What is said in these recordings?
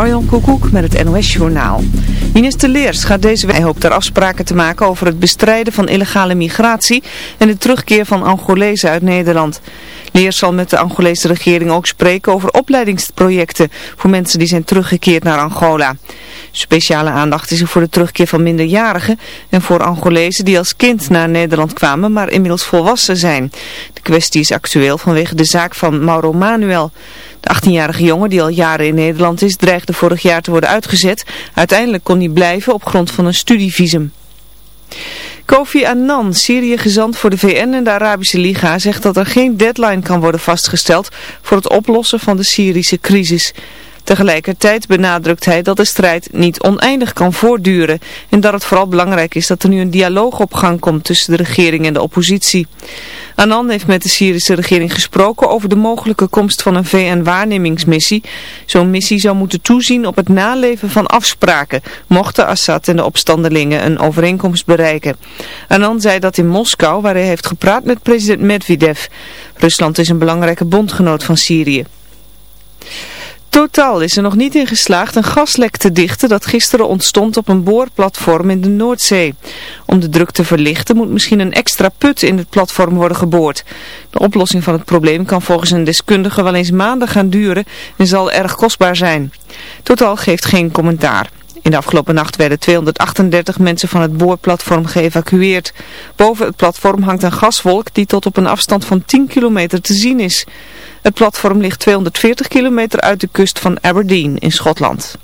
Marjan Koekoek met het NOS-journaal. Minister Leers gaat deze week hoopt er afspraken te maken over het bestrijden van illegale migratie en de terugkeer van Angolezen uit Nederland. Leers zal met de Angolese regering ook spreken over opleidingsprojecten voor mensen die zijn teruggekeerd naar Angola. Speciale aandacht is er voor de terugkeer van minderjarigen en voor Angolezen die als kind naar Nederland kwamen, maar inmiddels volwassen zijn. De kwestie is actueel vanwege de zaak van Mauro Manuel. De 18-jarige jongen, die al jaren in Nederland is, dreigde vorig jaar te worden uitgezet. Uiteindelijk kon hij blijven op grond van een studievisum. Kofi Annan, Syrië-gezant voor de VN en de Arabische Liga, zegt dat er geen deadline kan worden vastgesteld voor het oplossen van de Syrische crisis. Tegelijkertijd benadrukt hij dat de strijd niet oneindig kan voortduren en dat het vooral belangrijk is dat er nu een dialoog op gang komt tussen de regering en de oppositie. Annan heeft met de Syrische regering gesproken over de mogelijke komst van een VN-waarnemingsmissie. Zo'n missie zou moeten toezien op het naleven van afspraken, mochten Assad en de opstandelingen een overeenkomst bereiken. Annan zei dat in Moskou, waar hij heeft gepraat met president Medvedev. Rusland is een belangrijke bondgenoot van Syrië. Totaal is er nog niet in geslaagd een gaslek te dichten dat gisteren ontstond op een boorplatform in de Noordzee. Om de druk te verlichten moet misschien een extra put in het platform worden geboord. De oplossing van het probleem kan volgens een deskundige wel eens maanden gaan duren en zal erg kostbaar zijn. Totaal geeft geen commentaar. In de afgelopen nacht werden 238 mensen van het boorplatform geëvacueerd. Boven het platform hangt een gaswolk die tot op een afstand van 10 kilometer te zien is. Het platform ligt 240 kilometer uit de kust van Aberdeen in Schotland.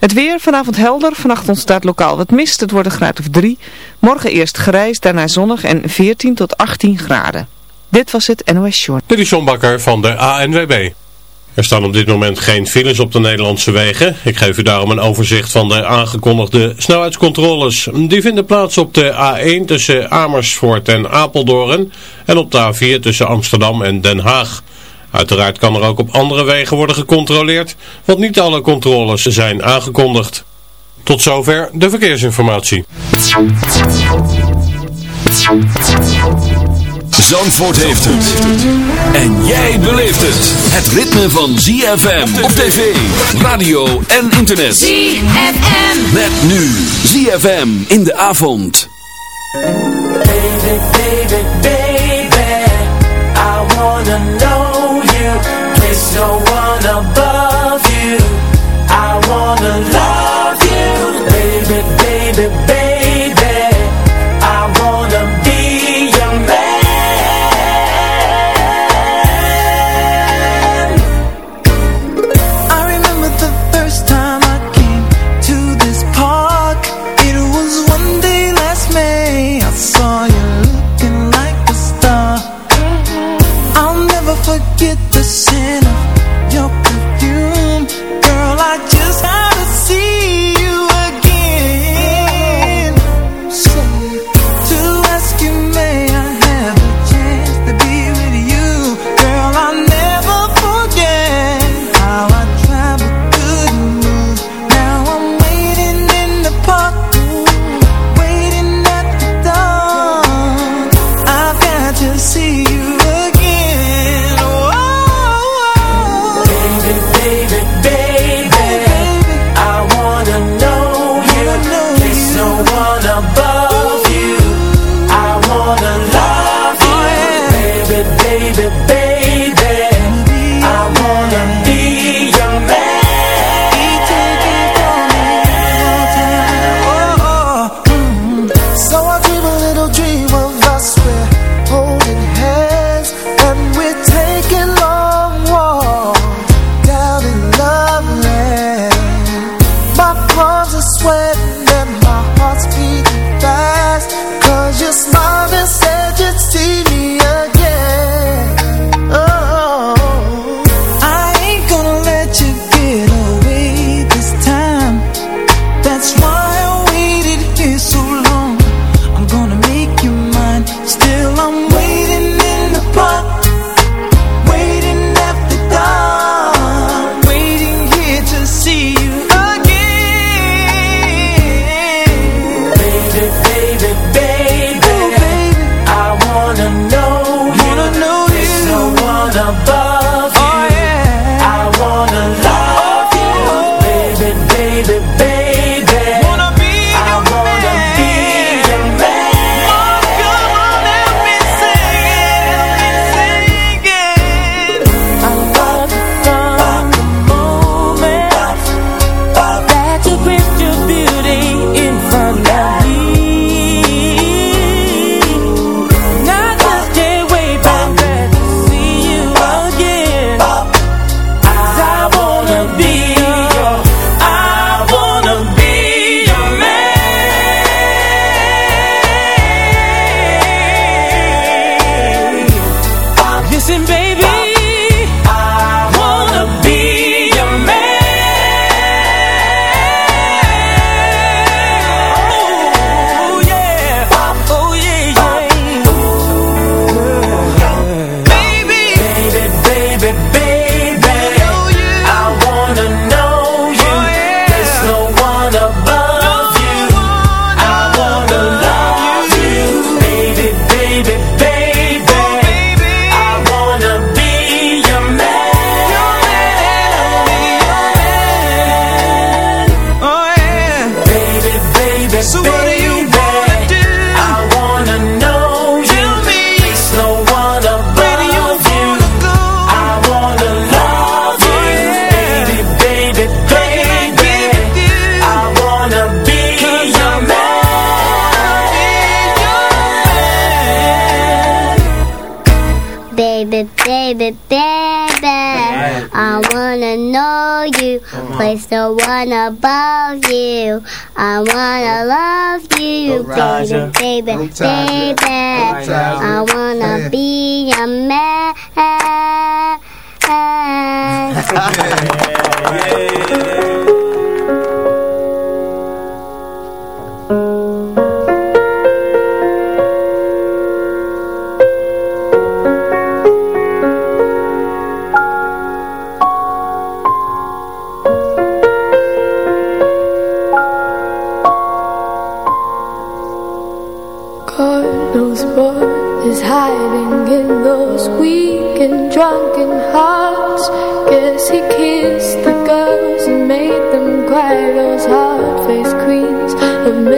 Het weer vanavond helder, vannacht ontstaat lokaal wat mist, het wordt een graad of 3. Morgen eerst grijs, daarna zonnig en 14 tot 18 graden. Dit was het NOS Short. Dit is John Bakker van de ANWB. Er staan op dit moment geen files op de Nederlandse wegen. Ik geef u daarom een overzicht van de aangekondigde snelheidscontroles. Die vinden plaats op de A1 tussen Amersfoort en Apeldoorn en op de A4 tussen Amsterdam en Den Haag. Uiteraard kan er ook op andere wegen worden gecontroleerd, want niet alle controles zijn aangekondigd. Tot zover de verkeersinformatie. Zandvoort heeft het. En jij beleeft het. Het ritme van ZFM op tv, radio en internet. ZFM. Met nu ZFM in de avond. Baby, baby, baby. I wanna know you. There's no one above you. I wanna love wanna love you. I wanna love you, baby, baby, baby.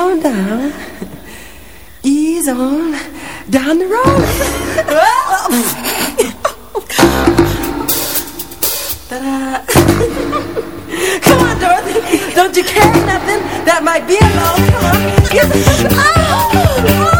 on down. Ease on down the road. Ta-da. Come on, Dorothy. Don't you care nothing? That might be a long Come on. oh, oh.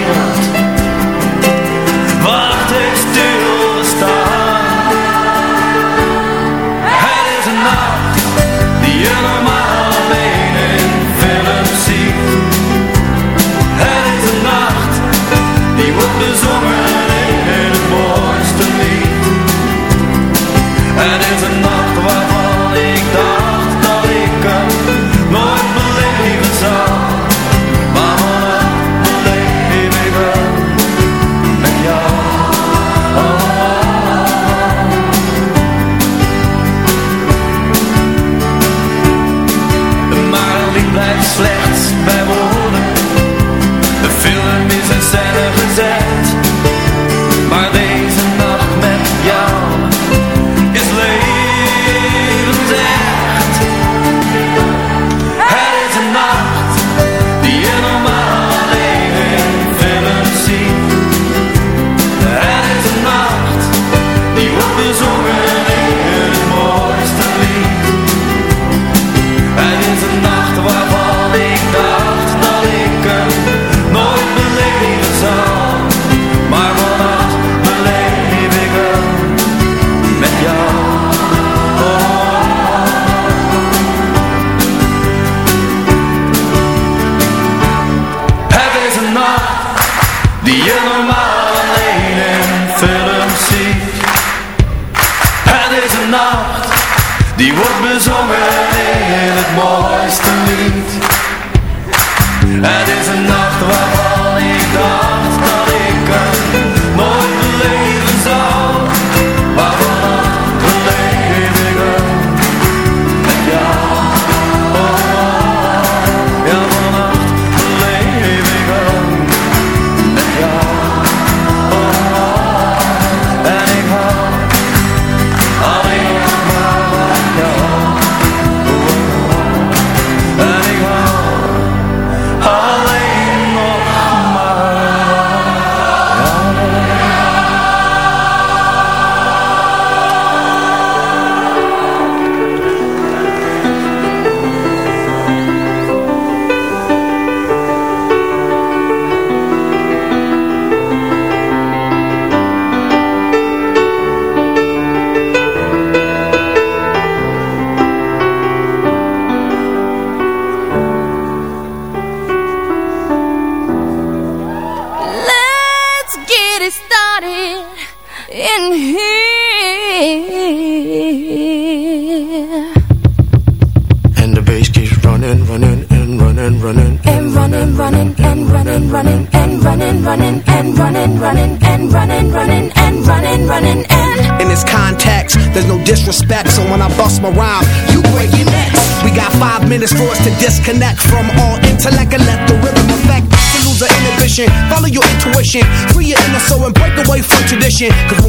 kitchen. Cause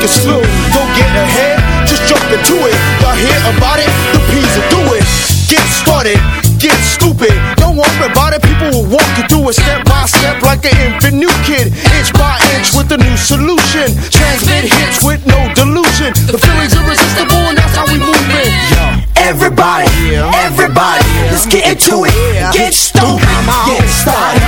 quick and slow. Go get ahead, just jump into it. Y'all hear about it? The P's will do it. Get started, get stupid. Don't worry about it, people will walk you through it step by step like an infant new kid. Inch by inch with a new solution. Transmit hits with no delusion. The feeling's irresistible and that's how we move it. Everybody, everybody, let's get into it. Get stupid, get started.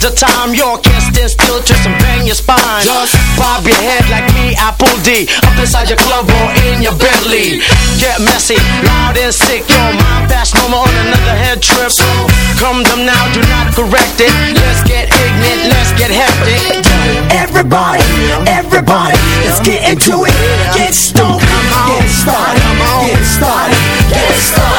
the time your not stand still, twist and bang your spine. Just bob your head like me, Apple D. Up inside your club or in your Bentley. Get messy, loud and sick. Your mind fast, no more on another head trip. So come down now, do not correct it. Let's get ignorant, let's get hectic. Everybody, everybody, let's get into it. Get stoked, get started, get started, get started.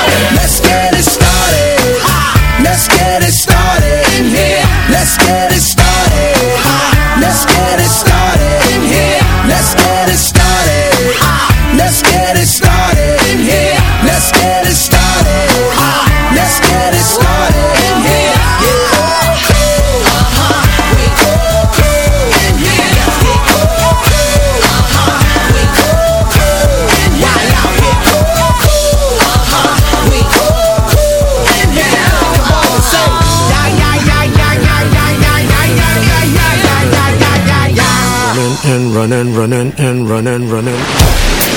running and running, running.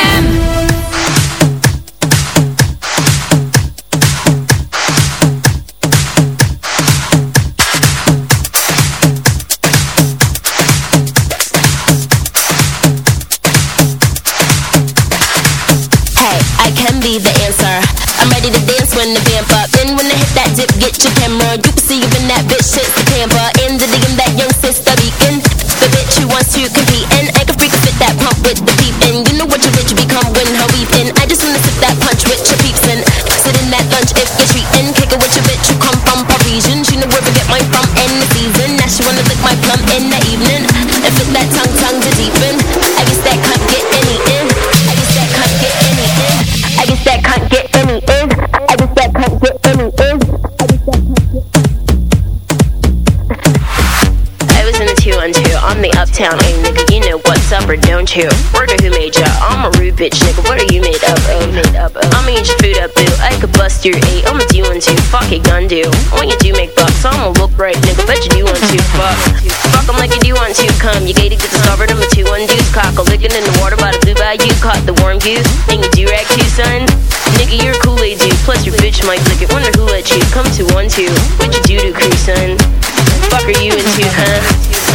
through 8, I'ma do one two, fuck it, gun do. When you do make bucks, I'ma look right, nigga, bet you do one two, fuck. Fuck them like you do one two, come. You gated, get discovered, I'm a two one deuce. Cock a lickin' in the water by the blue You caught the warm goose. And you do rag too, son. Nigga, you're a Kool-Aid dude, plus your bitch might lick it. Wonder who let you come to one two. What you do to crew, son? Fuck are you into, huh?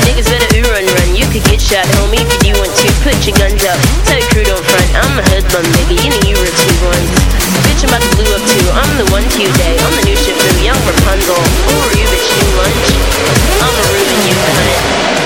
Niggas better ooh run run, you could get shot, homie, if you want to. Put your guns up, tell your crew don't front. I'm a hoodlum, nigga, you know you were two ones bitch I'm about to blue up too. I'm the one to I'm the new Shifu, young Rapunzel. you, bitch. new lunch. I'm a Reuben, you cunt.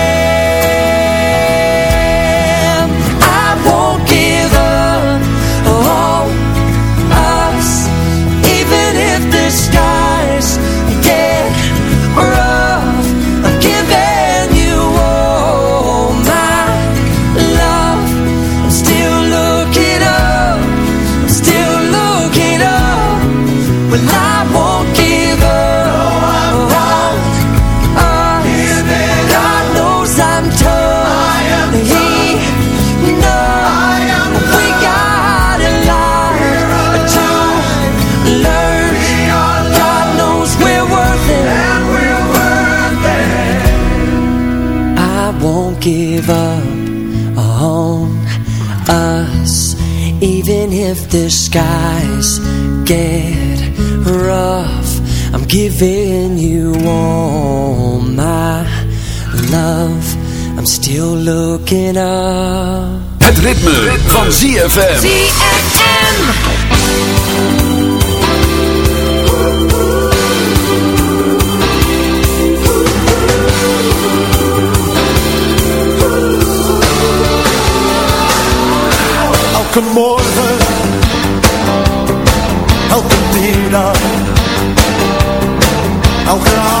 if the skies get rough I'm giving you all my love I'm still looking up Het ritme, ritme. van ZFM ZFM come on opnieuw dan. Nou,